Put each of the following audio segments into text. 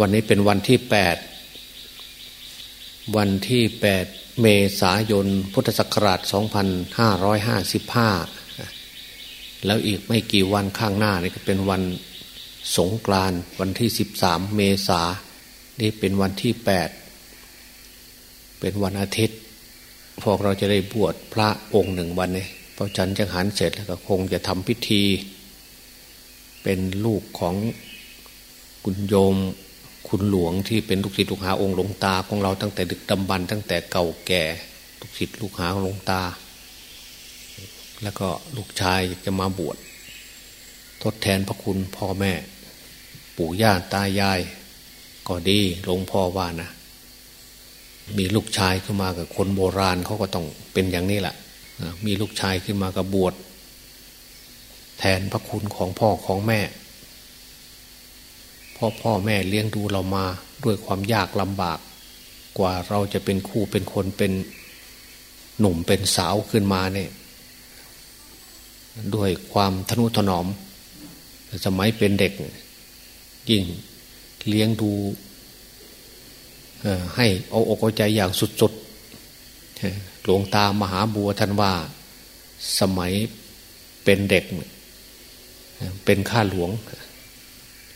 วันนี้เป็นวันที่แปดวันที่แปดเมษายน พุทธศักราช 2555 แล้วอีกไม่กี่วันข้างหน้านี่ก็เป็นวันสงกรานต์วันที่ 13 เมษานี่เป็นวันที่แปดเป็นวันอาทิตย์ พวกเราจะได้บวชพระองค์หนึ่งวันนี้พอฉันจังหันเสร็จแล้วก็คงจะทำพิธี เป็นลูกของคุณโยม คุณหลวงที่เป็นลูกศิษย์ลูกหาองค์หลวงตาของเราตั้งแต่ดึกดำบรรตั้งแต่เก่าแก่ลูกศิษย์ลูกหาหลวงตา แล้วก็ลูกชายจะมาบวชทดแทนพระคุณพ่อแม่ ปู่ย่าตายาย ก็ดีหลวงพ่อว่านะ มีลูกชายขึ้นมากับคนโบราณเขาก็ต้องเป็นอย่างนี้แหละมีลูกชายขึ้นมากับบวชแทนพระคุณของพ่อของแม่ พ่อพ่อแม่เลี้ยงดูเรามาด้วยความยากลำบาก กว่าเราจะเป็นคู่เป็นคนเป็นหนุ่มเป็นสาวขึ้นมาเนี่ยด้วยความทนุถนอม สมัยเป็นเด็ก ยิ่งเลี้ยงดูให้เอาอกเอาใจอย่างสุดๆหลวงตามหาบัวท่านว่าสมัยเป็นเด็ก เป็นข้าหลวง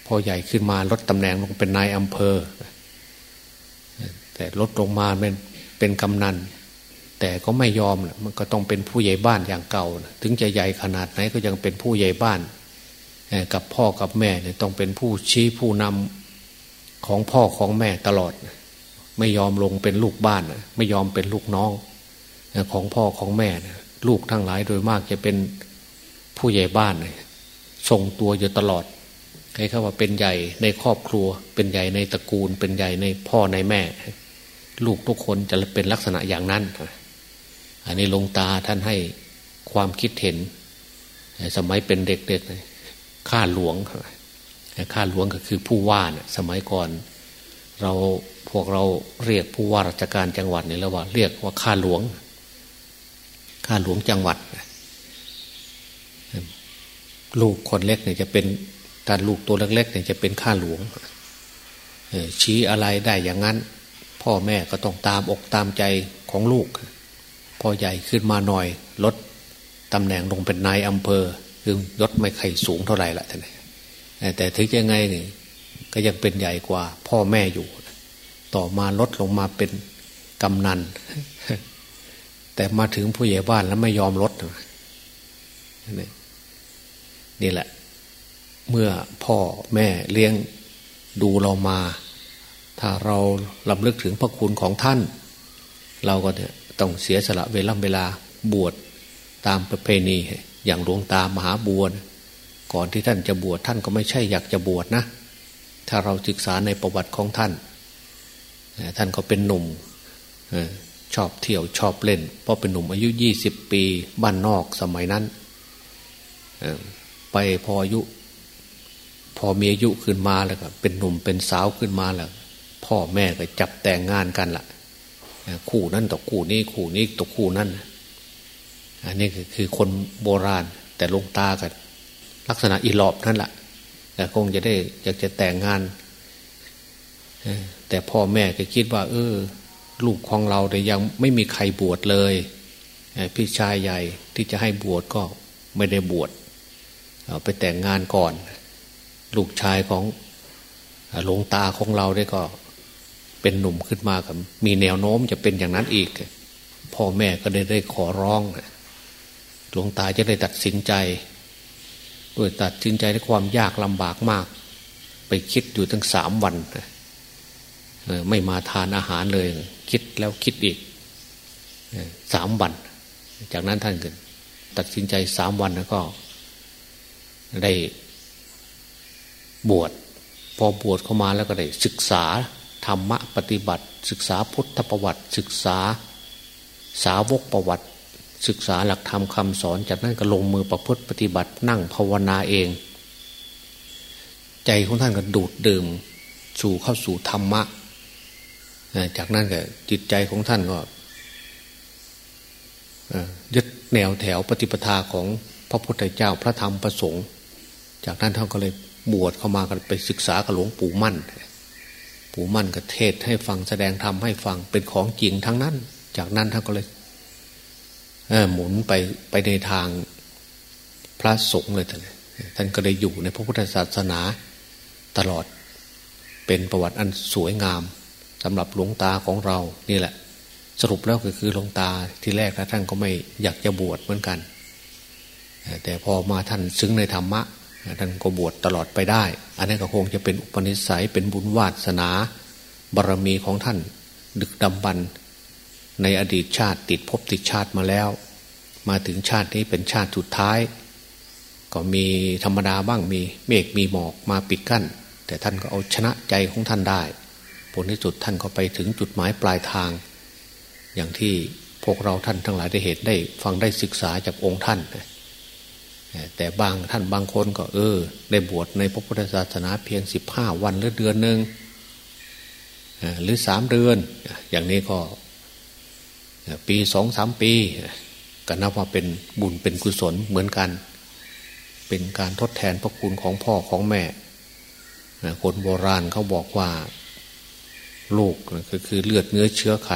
พอใหญ่ขึ้นมาลดตำแหน่งลงเป็นนายอำเภอ แต่ลดลงมาเป็นเป็นกำนัน แต่ก็ไม่ยอมมันก็ต้องเป็นผู้ใหญ่บ้านอย่างเก่าถึงจะใหญ่ขนาดไหนก็ยังเป็นผู้ใหญ่บ้าน กับพ่อกับแม่เนี่ยต้องเป็นผู้ชี้ผู้นำของพ่อของแม่ตลอด ไม่ยอมลงเป็นลูกบ้านไม่ยอมเป็นลูกน้องของพ่อของแม่ลูกทั้งหลายโดยมากจะเป็นผู้ใหญ่บ้านทรงตัวอยู่ตลอด ครเขาว่าเป็นใหญ่ในครอบครัว เป็นใหญ่ในตระกูล เป็นใหญ่ในพ่อในแม่ ลูกทุกคนจะเป็นลักษณะอย่างนั้น อันนี้ลงตาท่านให้ความคิดเห็น สมัยเป็นเด็กๆข้าหลวงข้าหลวงก็คือผู้ว่านะสมัยก่อน เราพวกเราเรียกผู้ว่าราชการจังหวัดนี่แล้วว่า เรียกว่าข้าหลวงข้าหลวงจังหวัด ลูกคนเล็กเนี่ยจะเป็น ถ้าลูกตัวเล็กๆเนี่ยจะเป็นข้าหลวงชี้อะไรได้อย่างนั้น พ่อแม่ก็ต้องตามอกตามใจของลูกพอใหญ่ขึ้นมาหน่อยลดตำแหน่งลงเป็นนายอำเภอ คือยศไม่ไข่สูงเท่าไหร่ละท่านแต่ถึงยังไงนี่ก็ยังเป็นใหญ่กว่า พ่อแม่อยู่ ต่อมาลดลงมาเป็นกำนัน แต่มาถึงผู้ใหญ่บ้านแล้วไม่ยอมลดนี่แหละ เมื่อพ่อแม่เลี้ยงดูเรามา ถ้าเราลำลึกถึงพระคุณของท่าน เราก็เนี่ยต้องเสียสละเวลาเวลาบวชตามประเพณี อย่างหลวงตามหาบวชก่อนที่ท่านจะบวชท่านก็ไม่ใช่อยากจะบวชนะ ถ้าเราศึกษาในประวัติของท่าน ท่านก็เป็นหนุ่มชอบเที่ยวชอบเล่น เพราะเป็นหนุ่มอายุยี่สิบปีบ้านนอกสมัยนั้นไปพออายุ พอมีอายุขึ้นมาแล้วก็เป็นหนุ่มเป็นสาวขึ้นมาแล้วพ่อแม่ก็จับแต่งงานกันละ่ะคู่นั้นต่อคู่นี้คู่นี้ต่อคู่นั้นอันนี้คือคนโบราณ แต่ลงตากันลักษณะอีหลอบนั่นแหละแต่คงจะได้อยากจะแต่งงานแต่พ่อแม่ก็คิดว่า เออ ลูกของเราแต่ยังไม่มีใครบวชเลยพี่ชายใหญ่ที่จะให้บวชก็ไม่ได้บวชไปแต่งงานก่อน ลูกชายของหลวงตาของเราได้ก็เป็นหนุ่มขึ้นมากับมีแนวโน้มจะเป็นอย่างนั้นอีก พ่อแม่ก็ได้ได้ขอร้องหลวงตาจะได้ตัดสินใจด้วยตัดสินใจด้วยความยากลำบากมาก ไปคิดอยู่ตั้งสามวันไม่มาทานอาหารเลย คิดแล้วคิดอีกสามวัน จากนั้นท่านก็ตัดสินใจสามวันแล้วก็ได้ บวชพอบวชเข้ามาแล้วก็ได้ศึกษาธรรมะปฏิบัติ ศึกษาพุทธประวัติ ศึกษาสาวกประวัติ ศึกษาหลักธรรมคาสอน จากนั้นก็ลงมือประพฤติปฏิบัตินั่งภาวนาเอง ใจของท่านก็ดูดดื่มสู่เข้าสู่ธรรมะ จากนั้นก็จิตใจของท่านก็ยึดแนวแถวปฏิปทาของพระพุทธเจ้าพระธรรมพระสงฆ์จากนั้นท่านก็เลย บวชเข้ามากันไปศึกษากับหลวงปู่มั่น ปู่มั่นก็เทศให้ฟังแสดงธรรมให้ฟังเป็นของจริงทั้งนั้น จากนั้นท่านก็เลยหมุนไปไปในทางพระสงฆ์เลยท่านท่านก็ได้อยู่ในพระพุทธศาสนาตลอด เป็นประวัติอันสวยงามสำหรับหลวงตาของเรานี่แหละ สรุปแล้วก็คือหลวงตาที่แรกแล้วท่านก็ไม่อยากจะบวชเหมือนกัน แต่พอมาท่านซึ้งในธรรมะ ท่านก็บวชตลอดไปได้ อันนี้ก็คงจะเป็นอุปนิสัยเป็นบุญวาสนาบารมีของท่าน ดึกดำบรรในอดีตชาติติดภพติดชาติมาแล้ว มาถึงชาตินี้เป็นชาติสุดท้าย ก็มีธรรมดาบ้างมีเมฆมีหมอกมาปิดกั้น แต่ท่านก็เอาชนะใจของท่านได้ ผลที่สุดท่านก็ไปถึงจุดหมายปลายทาง อย่างที่พวกเราท่านทั้งหลายได้เห็นได้ฟังได้ศึกษาจากองค์ท่าน แต่บางท่านบางคนก็เออ ได้บวชในพระพุทธศาสนาเพียงสิบห้าวันหรือเดือนหนึ่งหรือสามเดือน อย่างนี้ก็ ปีสองสามปี ก็นับว่าเป็นบุญเป็นกุศลเหมือนกัน เป็นการทดแทนพระคุณของพ่อของแม่ คนโบราณเขาบอกว่า ลูกก็คือเลือดเนื้อเชื้อไข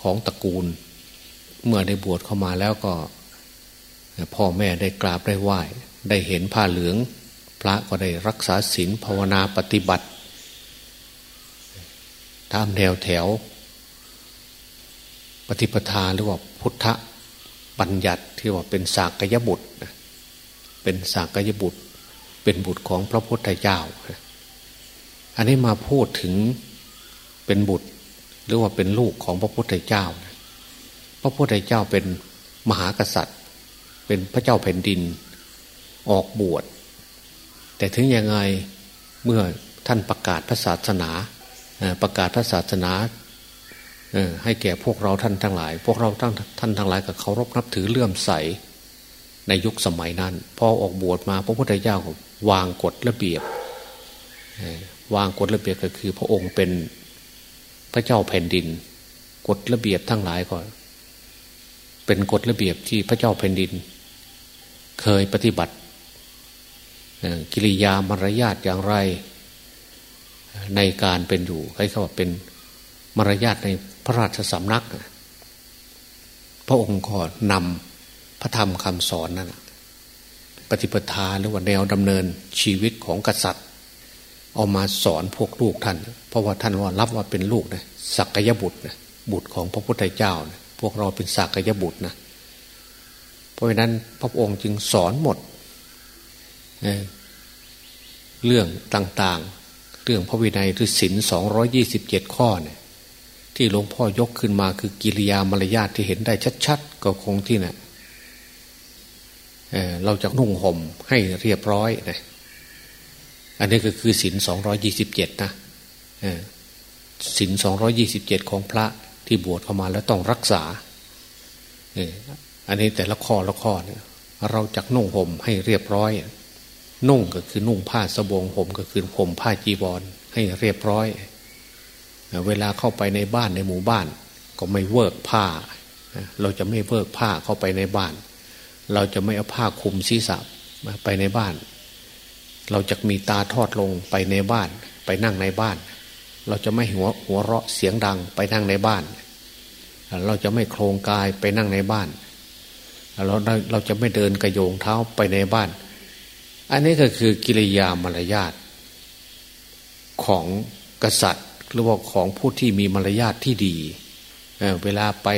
ของตระกูล เมื่อได้บวชเข้ามาแล้วก็ พ่อแม่ได้กราบได้ไหว้ได้เห็นผ้าเหลือง พระก็ได้รักษาศีลภาวนาปฏิบัติตามแนวแถว ปฏิปทาหรือว่าพุทธบัญญัติที่ว่าเป็นสากยบุตร เป็นสากยบุตร เป็นบุตรของพระพุทธเจ้า อันนี้มาพูดถึงเป็นบุตร หรือว่าเป็นลูกของพระพุทธเจ้า พระพุทธเจ้าเป็นมหากษัตริย์ เป็นพระเจ้าแผ่นดินออกบวช แต่ถึงยังไงเมื่อท่านประกาศพระศาสนาประกาศพระศาสนาให้แก่พวกเราท่านทั้งหลาย พวกเราท่านท่านทั้งหลายกับเคารพนับถือเลื่อมใสในยุคสมัยนั้น พอออกบวชมาพระพุทธเจ้าวางกฎระเบียบวางกฎระเบียบก็คือพระองค์เป็นพระเจ้าแผ่นดิน กฎระเบียบทั้งหลายก็เป็นกฎระเบียบที่พระเจ้าแผ่นดิน เคยปฏิบัติกิริยามารยาทอย่างไร ในการเป็นอยู่ใครเขาว่าเป็นมารยาทในพระราชสำนัก พระองค์ก็นำพระธรรมคำสอนนั่นปฏิปทาหรือว่าแนวดำเนินชีวิตของกษัตริย์ เอามาสอนพวกลูกท่าน เพราะว่าท่านว่ารับว่าเป็นลูกนะสักยบุตรนะบุตรของพระพุทธเจ้านะพวกเราเป็นสักยบุตรนะ ราะฉะนั้นพระองค์จึงสอนหมดเรื่องต่างๆ เรื่องพระวินัยคือศินสองร้อยี่สิบเจ็ดข้อเนี่ยที่หลวงพ่อยกขึ้นมาคือกิริยามารยาทที่เห็นได้ชัดๆ ก็คงที่นะเเราจะนุ่งห่มให้เรียบร้อยนะอันนี้ก็คือศินสองร้อยี่สิบเจ็ดนะศินสองร้อยี่สิบเจ็ดของพระที่บวชเข้ามาแล้วต้องรักษา อันนี้แต่ละข้อละข้อเนี่ย เราจักนุ่งห่มให้เรียบร้อย นุ่งก็คือนุ่งผ้าสบงห่มก็คือห่มผ้าจีวรให้เรียบร้อย เวลาเข้าไปในบ้านในหมู่บ้าน ก็ไม่เวิร์กผ้า เราจะไม่เวิร์กผ้าเข้าไปในบ้าน เราจะไม่เอาผ้าคลุมศีรษะไปในบ้าน เราจะมีตาทอดลงไปในบ้าน ไปนั่งในบ้าน เราจะไม่หัวหัวเราะเสียงดังไปนั่งในบ้าน เราจะไม่โครงกายไปนั่งในบ้าน เราเราจะไม่เดินกระโยงเท้าไปในบ้าน อันนี้ก็คือกิริยามารยาทของกษัตริย์หรือว่าของผู้ที่มีมารยาทที่ดีเเวลาไป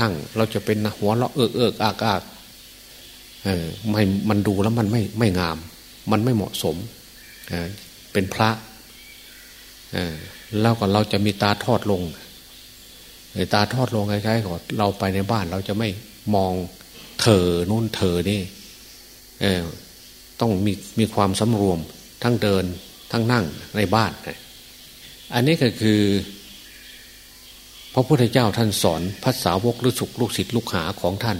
นั่ง เราจะเป็นหัวเราะเอิกเอิกอากอากเออไม่มันดูแล้วมันไม่ไม่งาม มันไม่เหมาะสมเเป็นพระแล้วก็เราจะมีตาทอดลงตาทอดลงคล้ายๆกับเราไปในบ้านเราจะไม่มอง เธอนู่นเธอนี่ต้องมีมีความสำรวมทั้งเดินทั้งนั่งในบ้าน อันนี้ก็คือ พระพุทธเจ้าท่านสอนภาษาวกหรือสุกลูกศิษย์ลูกหาของท่าน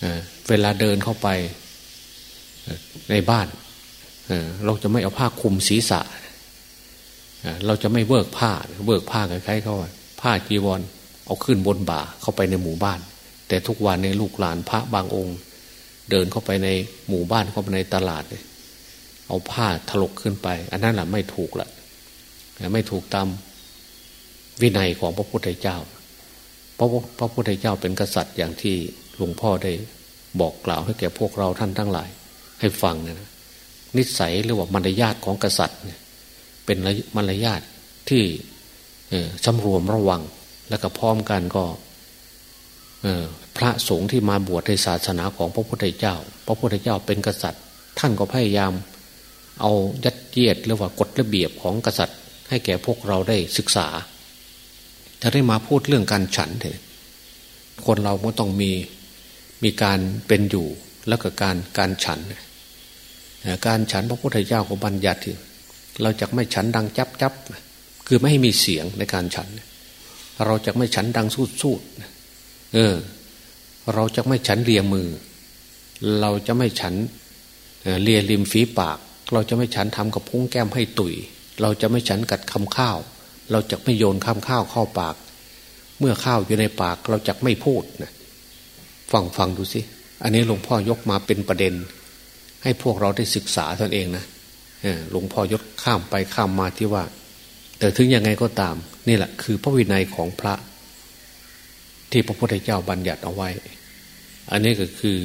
เเวลาเดินเข้าไปในบ้านเราจะไม่เอาผ้าคลุมศีรษะเราจะไม่เบิกผ้าเบิกผ้าคล้ายๆเขาผ้าจีวร เอาขึ้นบนบ่าเข้าไปในหมู่บ้าน แต่ทุกวันในลูกหลานพระบางองค์ เดินเข้าไปในหมู่บ้านเข้าไปในตลาด เอาผ้าถลกขึ้นไป อันนั้นแหละไม่ถูกละไม่ถูกตามวินัยของพระพุทธเจ้าเพราะพระพุทธเจ้าเป็นกษัตริย์อย่างที่หลวงพ่อได้บอกกล่าวให้แก่พวกเราท่านทั้งหลาย ให้ฟังนะนิสัยหรือว่ามารยาทของกษัตริย์เนี่ยเป็นมารยาทที่สำรวมระวัง และก็พร้อมกันก็ พระสงฆ์ที่มาบวชในศาสนาของพระพุทธเจ้า พระพุทธเจ้าเป็นกษัตริย์ ท่านก็พยายาม เอายัดเยียดหรือว่ากฎระเบียบของกษัตริย์ ให้แก่พวกเราได้ศึกษา จะได้มาพูดเรื่องการฉันเถอะคนเราก็ต้องมีมีการเป็นอยู่แล้วก็การการฉัน การฉันพระพุทธเจ้าของบัญญัติเราจะไม่ฉันดังจับจับคือไม่ให้มีเสียงในการฉัน เราจะไม่ฉันดังสูดสูด เออ เราจะไม่ฉันเลียมือ เราจะไม่ฉันเลียริมฝีปาก เราจะไม่ฉันทำกับพุ้งแก้มให้ตุยเราจะไม่ฉันกัดคำข้าว เราจะไม่โยนคำข้าวเข้าปาก เมื่อข้าวอยู่ในปาก เราจะไม่พูดนะฟังฟังดูสิอันนี้หลวงพ่อยกมาเป็นประเด็น ให้พวกเราได้ศึกษาตนเองนะหลวงพ่อยกข้ามไปข้ามมาที่ว่า แต่ถึงยังไงก็ตาม นี่แหละคือพระวินัยของพระ ที่พระพุทธเจ้าบัญญัติเอาไว้ อันนี้ก็คือ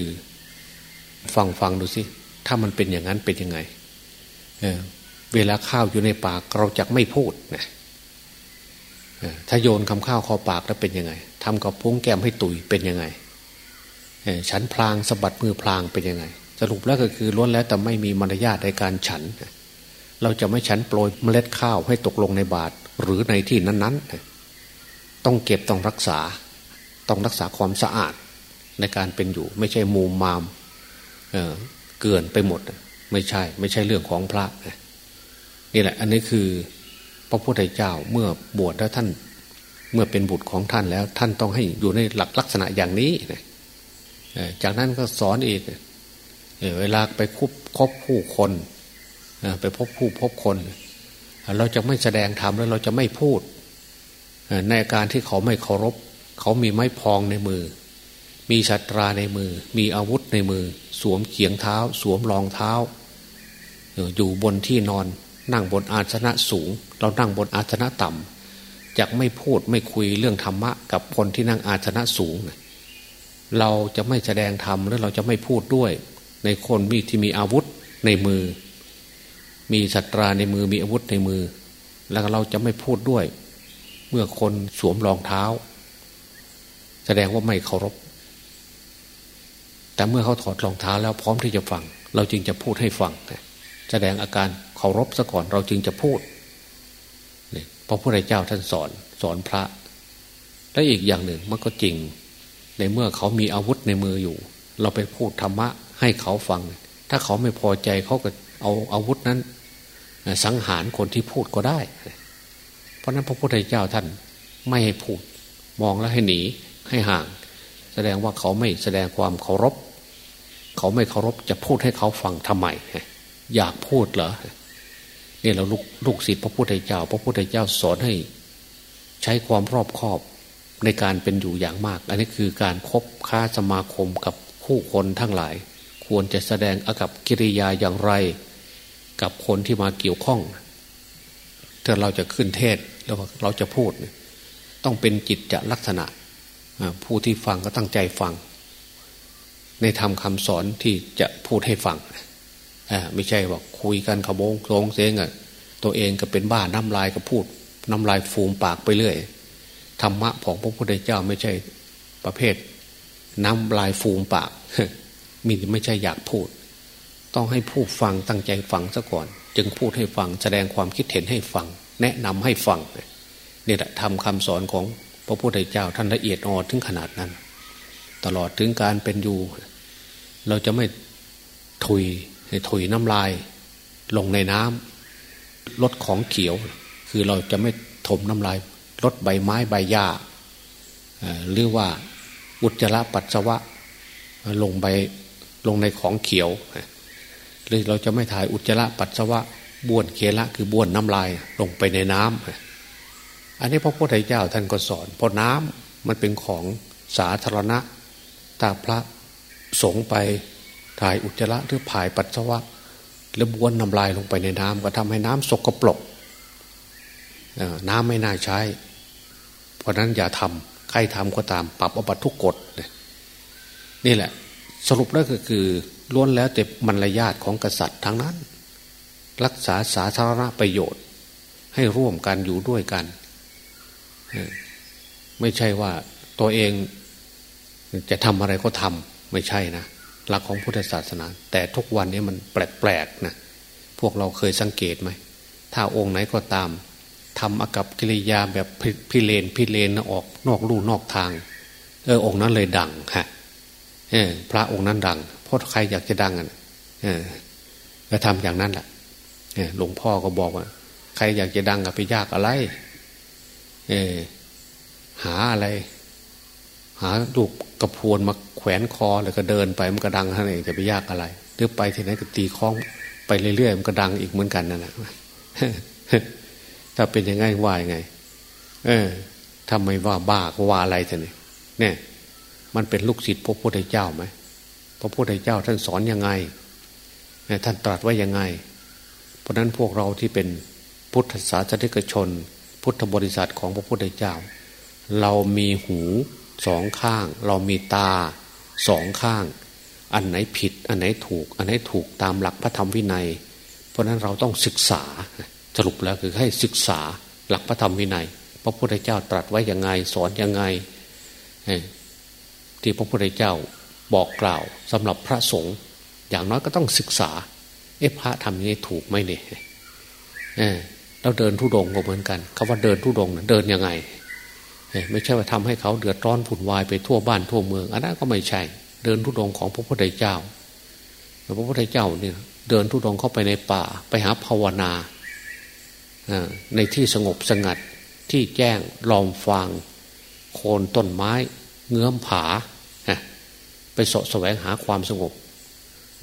ฟังฟังดูสิ ถ้ามันเป็นอย่างนั้นเป็นยังไงเเวลาข้าวอยู่ในปากเราจะไม่พูดนะถ้าโยนคำข้าวเข้าปากแล้วเป็นยังไงทำกับพุ้งแก้มให้ตุยเป็นยังไงฉันพลางสะบัดมือพลางเป็นยังไง สรุปแล้วก็คือล้วนแล้วแต่ไม่มีมารยาทในการฉัน เราจะไม่ฉันโปรยเมล็ดข้าวให้ตกลงในบาตรหรือในที่นั้นๆต้องเก็บต้องรักษา ต้องรักษาความสะอาดในการเป็นอยู่ ไม่ใช่มูมมามเเกินไปหมด ไม่ใช่ ไม่ใช่เรื่องของพระนี่แหละ อันนี้คือพระพุทธเจ้าเมื่อบวชแล้วท่านเมื่อเป็นบุตรของท่านแล้ว ท่านต้องให้อยู่ในหลักลักษณะอย่างนี้นะจากนั้นก็สอนอีกเวลาไปคบคบผู้คนไปพบผู้พบคน เราจะไม่แสดงธรรมแล้วเราจะไม่พูดในการที่เขาไม่เคารพ เขามีไม้พองในมือ มีชัตราในมือ มีอาวุธในมือ สวมเขียงเท้า สวมรองเท้า อยู่บนที่นอน นั่งบนอาสนะสูง เรานั่งบนอาสนะต่ำจะไม่พูดไม่คุยเรื่องธรรมะ กับคนที่นั่งอาสนะสูงเเราจะไม่แสดงธรรมแล้วเราจะไม่พูดด้วย ในคนมีที่มีอาวุธในมือ มีสัตราในมือมีอาวุธในมือ แล้วเราจะไม่พูดด้วย เมื่อคนสวมรองเท้า แสดงว่าไม่เคารพ แต่เมื่อเขาถอดรองเท้าแล้วพร้อมที่จะฟัง เราจึงจะพูดให้ฟัง แสดงอาการเคารพซะก่อนเราจึงจะพูดพระพุทธเจ้าท่านสอนสอนพระ และอีกอย่างหนึ่งมันก็จริง ในเมื่อเขามีอาวุธในมืออยู่ เราไปพูดธรรมะให้เขาฟัง ถ้าเขาไม่พอใจเขาก็เอาอาวุธนั้น สังหารคนที่พูดก็ได้ เพราะนั้นพระพุทธเจ้าท่านไม่ให้พูด มองแล้วให้หนี ให้ห่าง แสดงว่าเขาไม่แสดงความเคารพ เขาไม่เคารพจะพูดให้เขาฟังทำไม อยากพูดเหรอเนี่ยเราลูกลูกศิษย์พระพุทธเจ้า พระพุทธเจ้าสอนให้ ใช้ความรอบคอบในการเป็นอยู่อย่างมาก อันนี้คือการครบค้าสมาคมกับคู่คนทั้งหลาย ควรจะแสดงอากับกิริยาอย่างไร กับคนที่มาเกี่ยวข้องถ้าเราจะขึ้นเทศแล้วเราจะพูด ต้องเป็นจิตจะลักษณะ ผู้ที่ฟังก็ตั้งใจฟัง ในทำคำสอนที่จะพูดให้ฟังไม่ใช่ว่าคุยกันขโมงโงเสงอะตัวเองก็เป็นบ้าน้ำลายก็พูด น้ำลายฟูมปากไปเรื่อยธรรมะของพระพุทธเจ้าไม่ใช่ประเภท น้ำลายฟูมปากมีไม่ใช่อยากพูด ต้องให้ผู้ฟังตั้งใจฟังซะก่อน จึงพูดให้ฟังแสดงความคิดเห็นให้ฟัง แนะนำให้ฟังนี่แหละทำคำสอนของ พระพุทธเจ้าท่านละเอียดอ่อนถึงขนาดนั้น ตลอดถึงการเป็นอยู่ เราจะไม่ถุยถุยน้ำลายลงในน้ำลดของเขียว คือเราจะไม่ถมน้ำลายลดใบไม้ใบหญ้าหรือว่าอุจจาระปัสสาวะลงไปลงในของเขียว หรือเราจะไม่ถ่ายอุจจาระปัสสาวะบ้วนเคละคือบ้วนน้ำลายลงไปในน้ำ อันนี้พระพุทธเจ้าท่านก็สอนเพราะน้ำมันเป็นของสาธารณะถ้าพระสงฆ์ไปถ่ายอุจจาระหรือถ่ายปัสสาวะแล้วบ้วนน้ำลายลงไปในน้ำก็ทำให้น้ำสกปรกน้ำไม่น่าใช้ เพราะนั้นอย่าทำใครทำก็ตามปรับอบัตทุกกฎนี่แหละ สรุปแล้วก็คือล้วนแล้วแต่มารยาทของกษัตริย์ทั้งนั้น รักษาสาธารณประโยชน์ ให้ร่วมกันอยู่ด้วยกัน ไม่ใช่ว่าตัวเองจะทำอะไรก็ทำไม่ใช่นะหลักของพุทธศาสนา แต่ทุกวันนี้มันแปลกๆนะพวกเราเคยสังเกตไหม ถ้าองค์ไหนก็ตามทำอากับกิริยาแบบพิเลนพิเลนออกนอกลู่นอกทาง เออองค์นั้นเลยดังฮะเออพระองค์นั้นดัง เพราะใครอยากจะดังอะเออก็ทำอย่างนั้นแหละหลวงพ่อก็บอกว่า ใครอยากจะดังก็ไปยากอะไร หาอะไร หาลูกกระพวนมาแขวนคอแล้วก็เดินไปมันก็ดังท่านเองจะไปยากอะไรหรือไปที่ไหนก็ตีคล้องไปเรื่อยๆมันก็ดังอีกเหมือนกันนั่นแหละถ้าเป็นยังไงว่ายังไง เออทำไมว่าบ้าก็ว่าอะไรท่านนี่เนี่ย มันเป็นลูกศิษย์พระพุทธเจ้าไหมพระพุทธเจ้าท่านสอนยังไงท่านตรัสว่ายังไง เพราะนั้นพวกเราที่เป็นพุทธศาสนิกชน พุทธบริษัทของพระพุทธเจ้า เรามีหูสองข้าง เรามีตาสองข้าง อันไหนผิด อันไหนถูก อันไหนถูกตามหลักพระธรรมวินัย เพราะนั้นเราต้องศึกษาสรุปแล้วคือให้ศึกษาหลักพระธรรมวินัย พระพุทธเจ้าตรัสไว้ยังไงสอนยังไงที่พระพุทธเจ้าบอกกล่าวสำหรับพระสงฆ์อย่างน้อยก็ต้องศึกษา เอ๊ะพระทำนี้ถูกไหมเนี่ย เราเดินทุดงก็เหมือนกันคาว่าเดินทุดงเดินยังไงไม่ใช่ว่าทำให้เขาเดือดร้อนผุนวายไปทั่วบ้านทั่วเมืองอันนั้นก็ไม่ใช่ เดินทุดงของพระพุทธเจ้าพระพุทธเจ้าเนี่ยเดินทุดงเข้าไปในป่า ไปหาภาวนาในที่สงบสงัดที่แจ้งลอมฟางโคนต้นไม้ เงื้อมผาไปสะแสวงหาความสงบ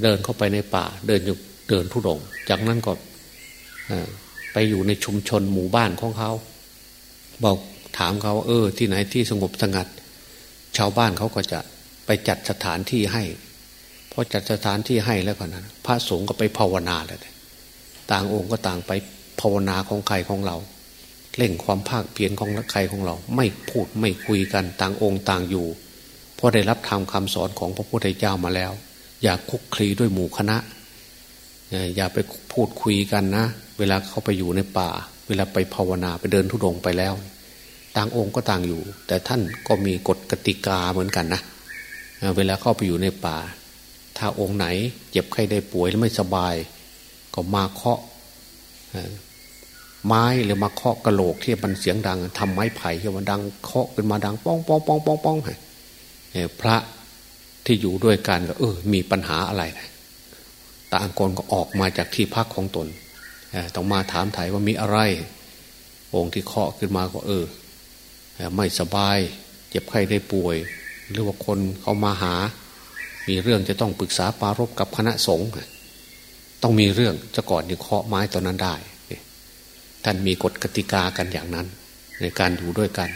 เดินเข้าไปในป่า เดินอยู่เดินทุดง จากนั้นก็ ไปอยู่ในชุมชนหมู่บ้านของเขา บอกถามเขาเออ ที่ไหนที่สงบสงัด ชาวบ้านเขาก็จะไปจัดสถานที่ให้พอจัดสถานที่ให้แล้วก็นั้นพระสงฆ์ก็ไปภาวนาเลยต่างองค์ก็ต่างไปภาวนาของใครของเราเล่งความภาคเพียรของใครของเรา ไม่พูดไม่คุยกันต่างองค์ต่างอยู่เพราะได้รับธรรมคาสอนของพระพุทธเจ้ามาแล้ว อย่าคุกคลีด้วยหมู่คณะอย่าไปพูดคุยกันนะ เวลาเขาไปอยู่ในป่า เวลาไปภาวนาไปเดินทุดงไปแล้ว ต่างองค์ก็ต่างอยู่ แต่ท่านก็มีกฎกติกาเหมือนกันนะเวลาเข้าไปอยู่ในป่า ถ้าองค์ไหนเจ็บไข้ได้ป่วยแล้วไม่สบาย ก็มาเคาะไม้หรือมาเคาะกระโหลกที่มันเสียงดังทำไม้ไผ่ที่มันดังเคาะขึ้นมาดังป้องป้องป้องป้องป้องพระที่อยู่ด้วยกันก็เออ มีปัญหาอะไรต่างคนก็ออกมาจากที่พักของตน ต้องมาถามไถ่ว่ามีอะไร องค์ที่เคาะขึ้นมาก็เออ ไม่สบาย เจ็บไข้ได้ป่วย หรือว่าคนเขามาหา มีเรื่องจะต้องปรึกษาปารบกับคณะสงฆ์ต้องมีเรื่องจะก่อนยังเคาะไม้ตอนนั้นได้ท่านมีกฎกติกากันอย่างนั้น ในการอยู่ด้วยกัน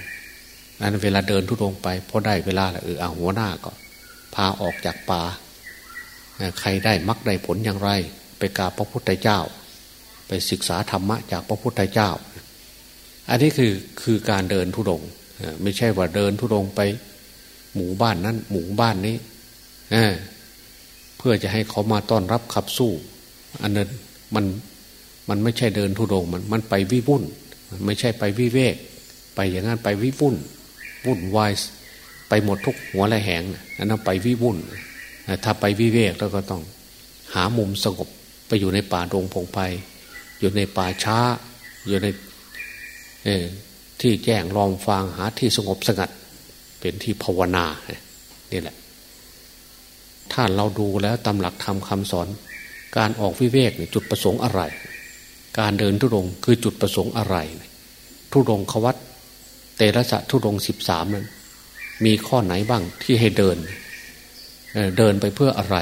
นั้นเวลาเดินทุดงไปพอได้เวลาล้วเออเอาหัวหน้าก็ พาออกจากป่าใครได้มักได้ผลอย่างไร ไปกราบพระพุทธเจ้า ไปศึกษาธรรมะจากพระพุทธเจ้า อันนี้คือคือการเดินทุดงไม่ใช่ว่าเดินทุดงไป หมู่บ้านนั้น หมู่บ้านนี้เพื่อจะให้เขามาต้อนรับขับสู้ อันนั้นมันมันไม่ใช่เดินทุดงมันมันไปวิวุ่นไม่ใช่ไปวิเวก ไปอย่างนั้นไปวิวุ่นวุ่นวายไปหมดทุกหัวและแหงอันนั้นไปวิวุ่นถ้าไปวิเวกแล้วก็ต้องหามุมสงบไปอยู่ในป่าดงพงไพ อยู่ในป่าช้า อยู่ในที่แจ้งรอมฟางหาที่สงบสงัด เป็นที่ภาวนานี่แหละ ถ้าเราดูแล้วตำหลักธรรมคำสอน การออกวิเวกจุดประสงค์อะไร การเดินทุรงคือจุดประสงค์อะไร ทุรงขวัตเตระสะทุรงสิบสามนั้นมีข้อไหนบ้างที่ให้เดิน เดินไปเพื่ออะไร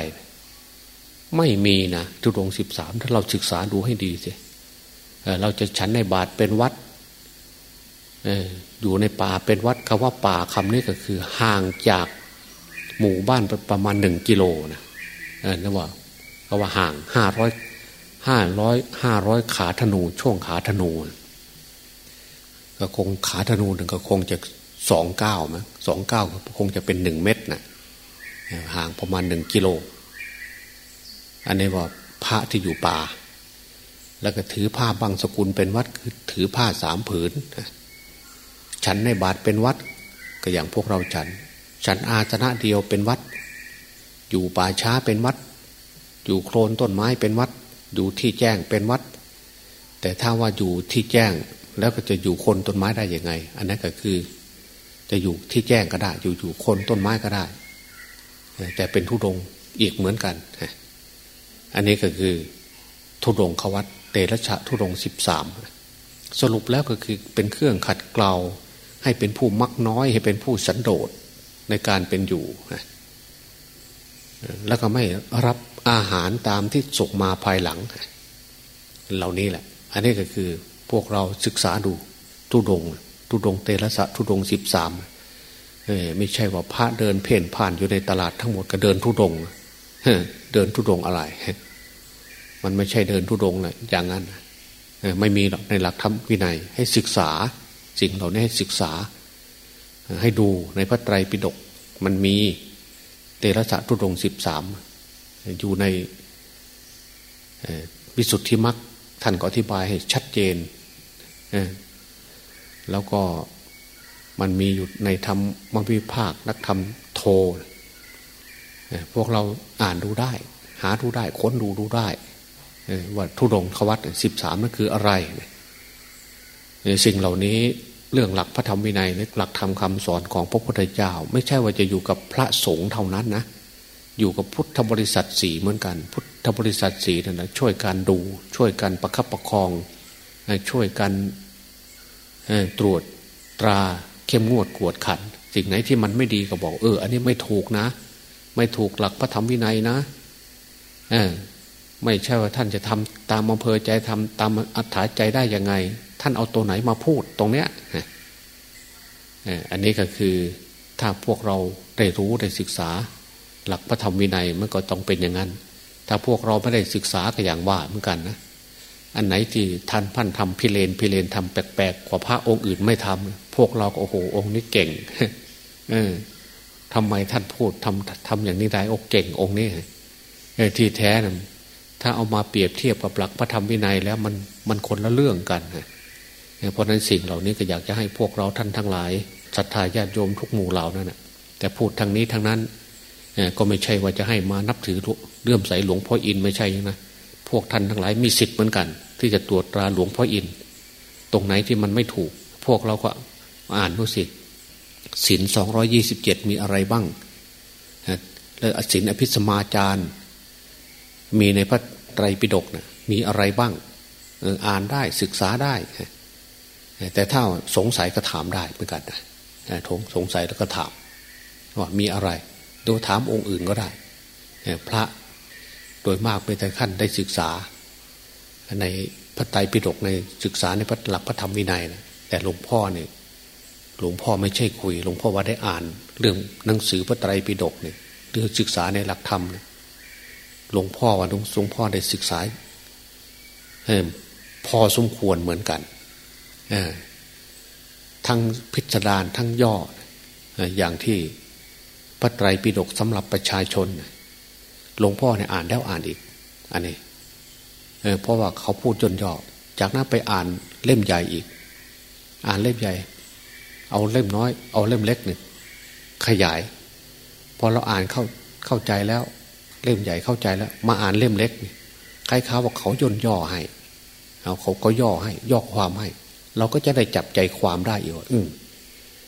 ไม่มีนะทุรงสิบสามถ้าเราศึกษาดูให้ดีสิเเราจะฉันในบาทเป็นวัดอยู่ในป่าเป็นวัดคำว่าป่าคำนี้ก็คือ ห่างจากหมู่บ้านประมาณหนึ่งกิโลนะนั่นว่าก็ว่าห่างห้าร้อยห้าร้อยห้าร้อยขาธนู ช่วงขาธนูก็คงขาธนูหนึ่งก็คงจะสองเก้ามั้งสองเก้าคงจะเป็นหนึ่งเม็ดนะห่างประมาณหนึ่งกิโล อันนี้ว่าพระที่อยู่ป่า แล้วก็ถือผ้าบางสกุลเป็นวัดคือถือผ้าสามผืน ฉันในบาทเป็นวัด ก็อย่างพวกเราฉัน ฉันอาสนะเดียวเป็นวัด อยู่ป่าช้าเป็นวัด อยู่โคลนต้นไม้เป็นวัด อยู่ที่แจ้งเป็นวัด แต่ถ้าว่าอยู่ที่แจ้งแล้วก็จะอยู่คนต้นไม้ได้ยังไง อันนั้นก็คือ จะอยู่ที่แจ้งก็ได้ อยู่อยู่คนต้นไม้ก็ได้ แต่เป็นทุดงอีกเหมือนกัน อันนี้ก็คือทุดงขวัตเต ระชะทุดงสิบสามสรุปแล้วก็คือเป็นเครื่องขัดเกลาให้เป็นผู้มักน้อยให้เป็นผู้สันโดษในการเป็นอยู่ แล้วก็ไม่รับอาหารตามที่ส่งมาภายหลัง เหล่านี้แหละ อันนี้ก็คือพวกเราศึกษาดูทุดงทุดงเตระสะทุดงสิบสามไม่ใช่ว่าพระเดินเพ่นผ่านอยู่ในตลาดทั้งหมดก็เดินทุดงเดินทุดงอะไร มันไม่ใช่เดินทุดงเลยอย่างนั้นไม่มีหรอกในหลักธรรมวินัย ให้ศึกษาสิ่งเหล่านี้ให้ศึกษา ให้ดูในพระไตรปิฎกมันมีเตระสะทุดงสิบสามอยู่ในวิสุทธิมรรคท่านก็อธิบายให้ชัดเจน แล้วก็มันมีอยู่ในธรรมมัวิภาคนักธรรมโท พวกเราอ่านดูได้ หาดูได้ ค้นดูดูได้ ว่าทุดงควัตสิบสามนั่นคืออะไรสิ่งเหล่านี้เรื่องหลักพระธรรมวินัยหลักธรรมคาสอนของพระพุทธเจ้า ไม่ใช่ว่าจะอยู่กับพระสงฆ์เท่านั้นนะอยู่กับพุทธบริษัทสีเหมือนกัน พุทธบริษัทสีนั่นนะช่วยการดู ช่วยกันประคับประคองช่วยกันตรวจตราเข้มงวดกวดขัน สิ่งไหนที่มันไม่ดีก็บอก เออ อันนี้ไม่ถูกนะ ไม่ถูกหลักพระธรรมวินัยนะ ไม่ใช่ว่าท่านจะทำตามอำเภอใจทำตามอัธยาใจได้ยังไง ท่านเอาตัวไหนมาพูดตรงเนี้ยอันนี้ก็คือถ้าพวกเราได้รู้ได้ศึกษา หลักพระธรรมวินัยมันก็ต้องเป็นอย่างนั้น ถ้าพวกเราไม่ได้ศึกษาก็อย่างว่าเหมือนกันนะอันไหนที่ท่านพันทำพิเรนพิเรนทำแปลกๆกว่าพระองค์อื่นไม่ทำพวกเราก็โอ้โหองค์นี้เก่ง เออทำไมท่านพูดทำทำอย่างนี้ได้อกเก่งองค์นี้ที่แท้นะ ถ้าเอามาเปรียบเทียบกับหลักพระธรรมวินัยแล้วมันมันคนละเรื่องกันเพราะนั้นสิ่งเหล่านี้ก็อยากจะให้พวกเราท่านทั้งหลายศรัทธาญาติโยมทุกหมู่เหล่านั่นแหะแต่พูดทางนี้ทางนั้นก็ไม่ใช่ว่าจะให้มานับถือเลื่อมใสหลวงพ่ออินไม่ใช่นะพวกท่านทั้งหลายมีสิทธิ์เหมือนกัน ที่จะตรวจตราหลวงพ่ออิน ตรงไหนที่มันไม่ถูก พวกเราก็อ่านดูสิศินสองรอยี่สิบเจ็ดมีอะไรบ้างแล้วศินอภิสมาจารมีในพระ ไตรปิฎกนะมีอะไรบ้างอ่านได้ศึกษาได้ แต่ถ้าสงสัยก็ถามได้เหมือนกันนะทงสงสัยแล้วก็ถามว่ามีอะไรดูถามองค์อื่นก็ได้ พระโดยมากเป็นแต่ขั้นได้ศึกษา ในพระไตรปิฎกในศึกษาในพระหลักพระธรรมวินัยนะแต่หลวงพ่อเนี่ยหลวงพ่อไม่ใช่คุย หลวงพ่อว่าได้อ่าน เรื่องหนังสือพระไตรปิฎกเนี่ยเรื่องศึกษาในหลักธรรม หลวงพ่อว่าหลวงพ่อได้ศึกษาพอสมควรเหมือนกันทั้งพิจารณาทั้งย่ออย่างที่พระไตรปิฎกสำหรับประชาชนหลวงพ่อเนี่ยอ่านแล้วอ่านอีก อันนี้เพราะว่าเขาพูดจนย่อจากนั้นไปอ่านเล่มใหญ่อีก อ่านเล่มใหญ่ เอาเล่มน้อย เอาเล่มเล็กหนึ่งขยาย พอเราอ่านเข้าเข้าใจแล้ว เล่มใหญ่เข้าใจแล้ว มาอ่านเล่มเล็กใครเขาบอกเขาย่นย่อให้เอาเขาก็ย่อให้ ย่อความให้ เราก็จะได้จับใจความได้อีกว่าอืม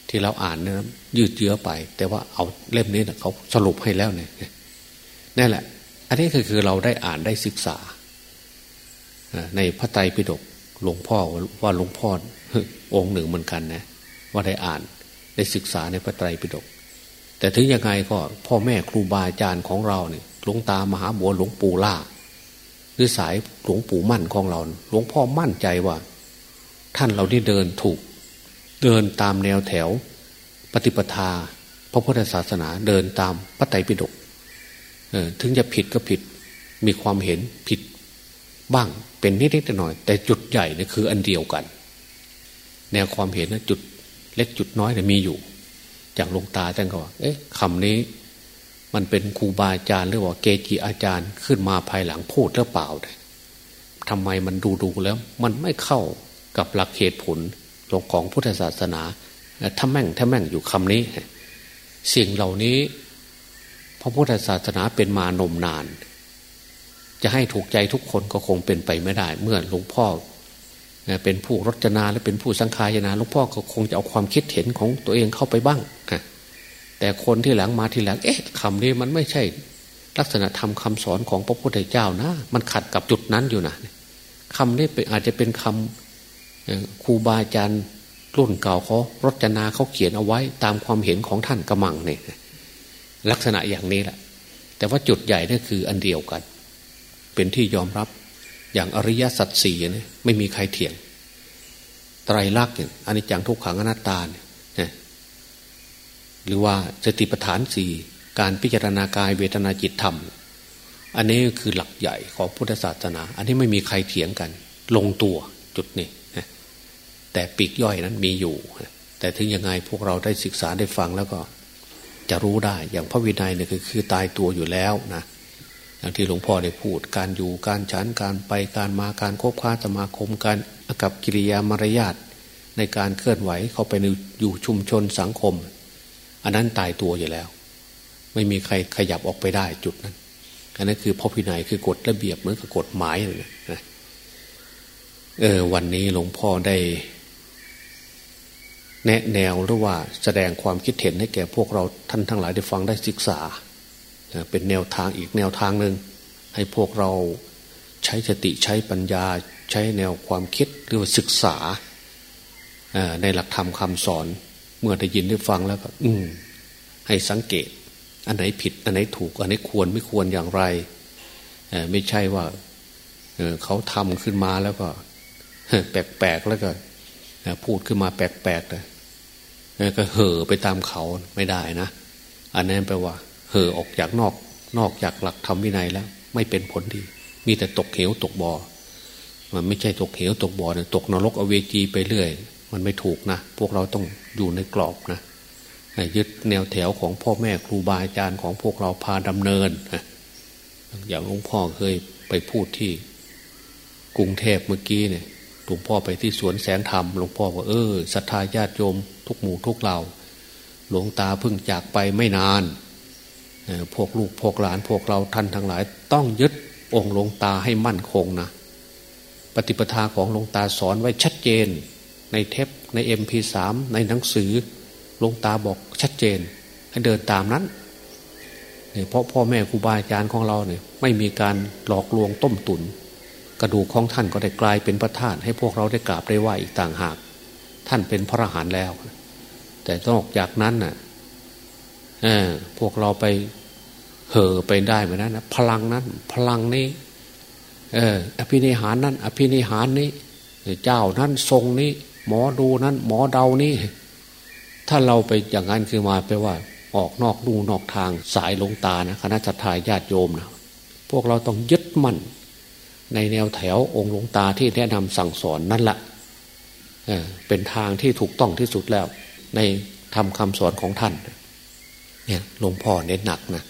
ที่เราอ่านเนี่ยยืดเยื้อไป แต่ว่าเอาเล่มนี้นะเขาสรุปให้แล้วเนี่ยนั่นแหละ อันนี้คือคือเราได้อ่านได้ศึกษาในพระไตรปิฎกหลวงพ่อว่าหลวงพ่อองค์หนึ่งเหมือนกันนะว่าได้อ่านได้ศึกษาในพระไตรปิฎกแต่ถึงยังไงก็พ่อแม่ครูบาอาจารย์ของเราเนี่ยหลวงตามหาบัวหลวงปู่ล่าหรือสายหลวงปู่มั่นของเราหลวงพ่อมั่นใจว่า ท่านเราที่เดินถูก เดินตามแนวแถว ปฏิปทา พระพุทธศาสนาเดินตามพระไตรปิฎกถึงจะผิดก็ผิดมีความเห็นผิดบ้างเป็นนิดๆหน่อย แต่จุดใหญ่เนี่ยคืออันเดียวกัน แนวความเห็นนะจุดเล็กจุดน้อยแต่ยมีอยู่ จากหลวงตาท่านก็ว่าเอ๊ะคำนี้ มันเป็นครูบาอาจารย์หรือว่าเกจิอาจารย์ขึ้นมาภายหลังพูดหรือเปล่าทำไมมันดูดูแล้ว มันไม่เข้ากับหลักเหตุผลของพุทธศาสนาถ้าแม่งถ้าแม่งอยู่คำนี้ สิ่งเหล่านี้ พระพุทธศาสนาเป็นมานมนาน จะให้ถูกใจทุกคนก็คงเป็นไปไม่ได้ เมื่อหลวงพ่อเป็นผู้รจนาและเป็นผู้สังขายนาหลวงพ่อก็คงจะเอาความคิดเห็นของตัวเองเข้าไปบ้าง แต่คนที่หลังมาทีหลัง เอ๊ะคำนี้มันไม่ใช่ ลักษณะธรรมคาสอนของพระพุทธเจ้านะ มันขัดกับจุดนั้นอยู่นะคำนี้อาจจะเป็นคำครูบาอาจารย์รุ่นเก่าเขารจนาเขาเขียนเอาไว้ตามความเห็นของท่านกระมังเนี่ยลักษณะอย่างนี้แหละ แต่ว่าจุดใหญ่นั่นคืออันเดียวกัน เป็นที่ยอมรับอย่างอริยสัจสี่เนี่ยไม่มีใครเถียง ไตรลักษณ์เนี่ยอนนี้จังทุกขังอนัตตาเนี่ย หรือว่าสติปัฏฐานสี่การพิจารณากายเวทนาจิตธรรม อันนี้คือหลักใหญ่ของพุทธศาสนา อันนี้ไม่มีใครเถียงกัน ลงตัวจุดนี้แต่ปีกย่อยนั้นมีอยู่ แต่ถึงยังไงพวกเราได้ศึกษาได้ฟังแล้วก็ จะรู้ได้อย่างพระวินัยเนี่ยคือตายตัวอยู่แล้วนะอย่างที่หลวงพ่อได้พูด การอยู่การฉันการไปการมาการคบค้าสมาคมการกับกิริยามารยาทในการเคลื่อนไหวเข้าไปในอยู่ชุมชนสังคม อันนั้นตายตัวอยู่แล้ว ไม่มีใครขยับออกไปได้จุดนั้นอันนั้นคือพระพินัยคือกฎระเบียบเหมือนกับกฎหมายเลยนะเออวันนี้หลวงพ่อได้ แนะแนวหรือว่าแสดงความคิดเห็นให้แก่พวกเราท่านทั้งหลายได้ฟังได้ศึกษา เป็นแนวทางอีกแนวทางหนึ่งให้พวกเราใช้สติใช้ปัญญา ใช้แนวความคิดหรือว่าศึกษาในหลักธรรมคำสอน เมื่อได้ยินได้ฟังแล้วก็ อืม ให้สังเกต อันไหนผิด อันไหนถูก อันไหนควรไม่ควรอย่างไรไม่ใช่ว่าเขาทำขึ้นมาแล้วก็แปลกๆแล้วก็พูดขึ้นมาแปลกๆเลยก็เห่อไปตามเขาไม่ได้นะ อันนั้นแปลว่า เห่อออกจากนอก นอกจากหลักธรรมวินัยแล้ว ไม่เป็นผลดี มีแต่ตกเหวตกบ่อมันไม่ใช่ตกเหวตกบ่อเนี่ยตกนรกอเวจีไปเรื่อย มันไม่ถูกนะ พวกเราต้องอยู่ในกรอบนะยึดแนวแถวของพ่อแม่ครูบาอาจารย์ของพวกเราพาดำเนินอย่างหลวงพ่อเคยไปพูดที่กรุงเทพเมื่อกี้เนี่ยหลวงพ่อไปที่สวนแสงธรรมหลวงพ่อว่าเออศรัทธาญาติโยมทุกหมู่ทุกเหล่าหลวงตาเพิ่งจากไปไม่นานพวกลูกพวกหลานพวกเราท่านทั้งหลาย ต้องยึดองค์หลวงตาให้มั่นคงนะ ปฏิปทาของหลวงตาสอนไว้ชัดเจน ในเทปในเอ็มพีสามในหนังสือลงตาบอกชัดเจน ให้เดินตามนั้นเนี่ยเพราะพ่อแม่ครูบาอาจารย์ของเราเนี่ยไม่มีการหลอกลวงต้มตุน กระดูกของท่านก็ได้กลายเป็นพระธาตุให้พวกเราได้กราบได้ไหวอีกต่างหาก ท่านเป็นพระอรหันต์แล้ว แต่นอกจากนั้นน่ะพวกเราไปเห่อไปได้เหมือนนั้นนะพลังนั้น พลังนี้ เอออภินิหารนั้น อภินิหารนี้ เจ้านั้นทรงนี้ หมอดูนั้น หมอเดานี้ถ้าเราไปอย่างนั้นคือมาไปว่า ออกนอกลู่นอกทางสายลงตานะคณะจัตตายญาติโยมนะพวกเราต้องยึดมั่น ในแนวแถวองค์หลวงตาที่แนะนำสั่งสอนนั่นแหละเเป็นทางที่ถูกต้องที่สุดแล้ว ในทำคำสอนของท่านเนี่ยหลวงพ่อเน้นหนักนะ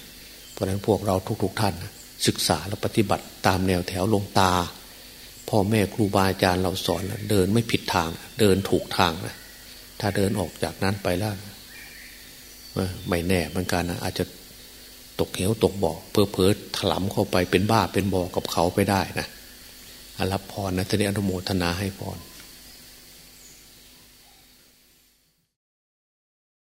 เพราะฉะนั้นพวกเราทุกๆท่านศึกษาและปฏิบัติตามแนวแถวหลวงตา พ่อแม่ครูบาอาจารย์เราสอนเดินไม่ผิดทาง เดินถูกทางนะถ้าเดินออกจากนั้นไปแล้วไม่แน่เหมือนกันนะอาจจะตกเหวตกบ่อเพอเพอถลำเข้าไปเป็นบ้าเป็นบ่อกับเขาไปได้นะรับพรนะทนี้อนุโมทนาให้พร